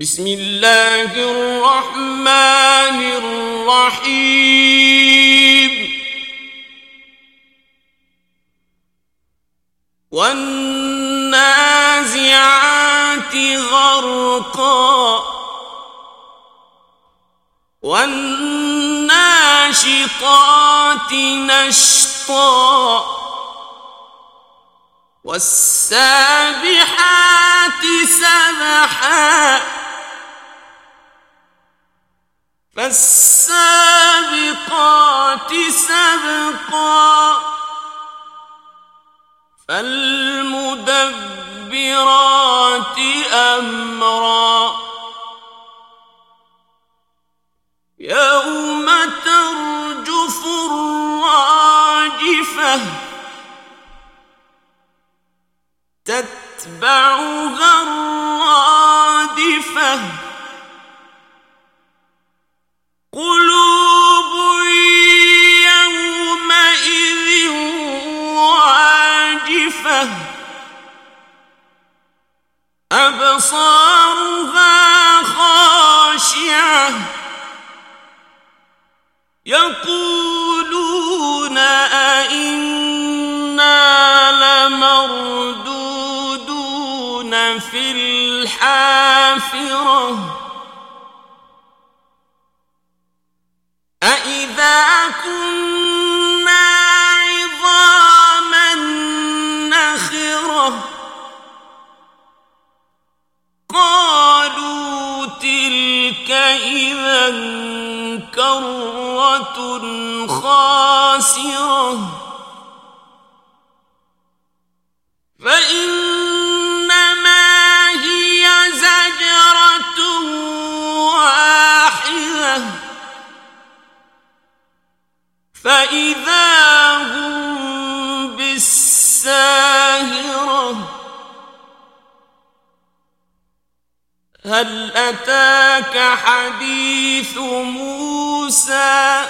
بسم اللہ الرحمن الرحیم والنازعات غرقا. والناشطات نشطا. والسابحات سبحا. فالسابقات سبقا. فالمدبرات أمرا. الحافرة أإذا كنا عظاما نخرة. قالوا تلك إذا كرة خاسرة. فإنما أتاك حديث موسى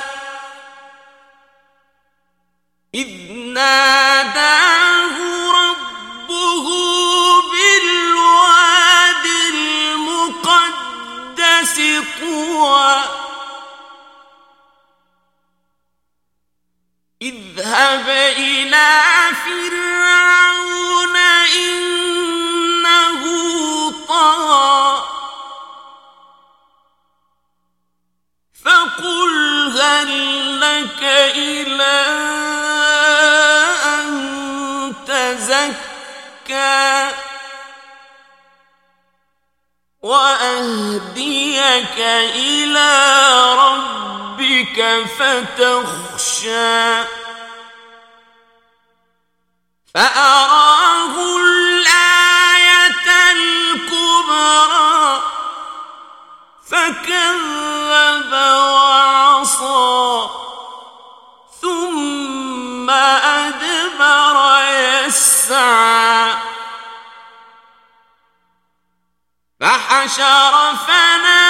إذ ناداه ربه بالواد المقدس طوى اذهب إلى فرعون إنه فقل هل لك إلى أن تزكى وأهديك إلى ربك فتخشى فأراه الآية الكبرى فكذب يسعى فحشر فنادى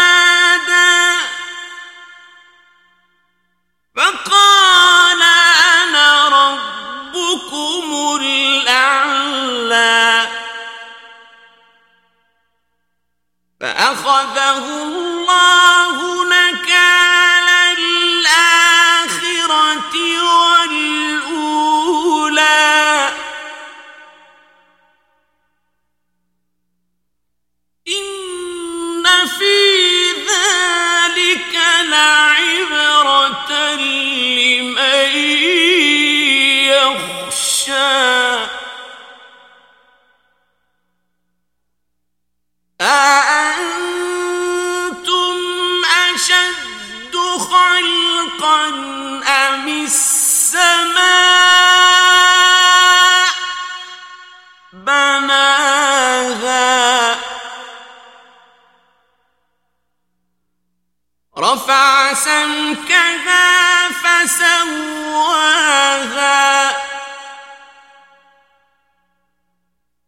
رفع سمكها فسواها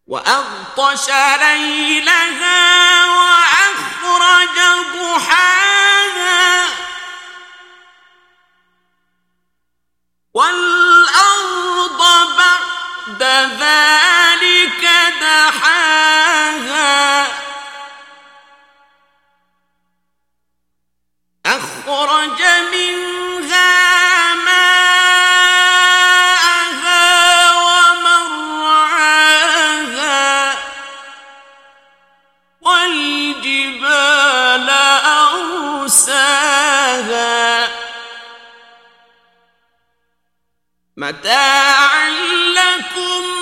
وأغطش ليلها وأخرج ضحاها بعد ذلك دحاها. أخرج منها ماءها ومرعاها. والجبال أرساها. متاعا لكم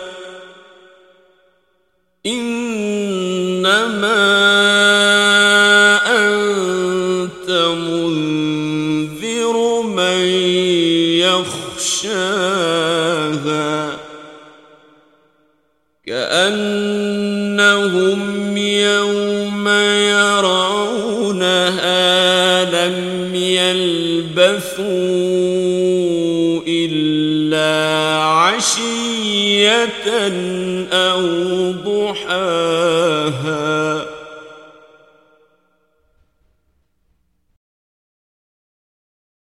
يخشاها كأنهم يوم يرونها لم يلبثوا إلا عشية أو ضحاها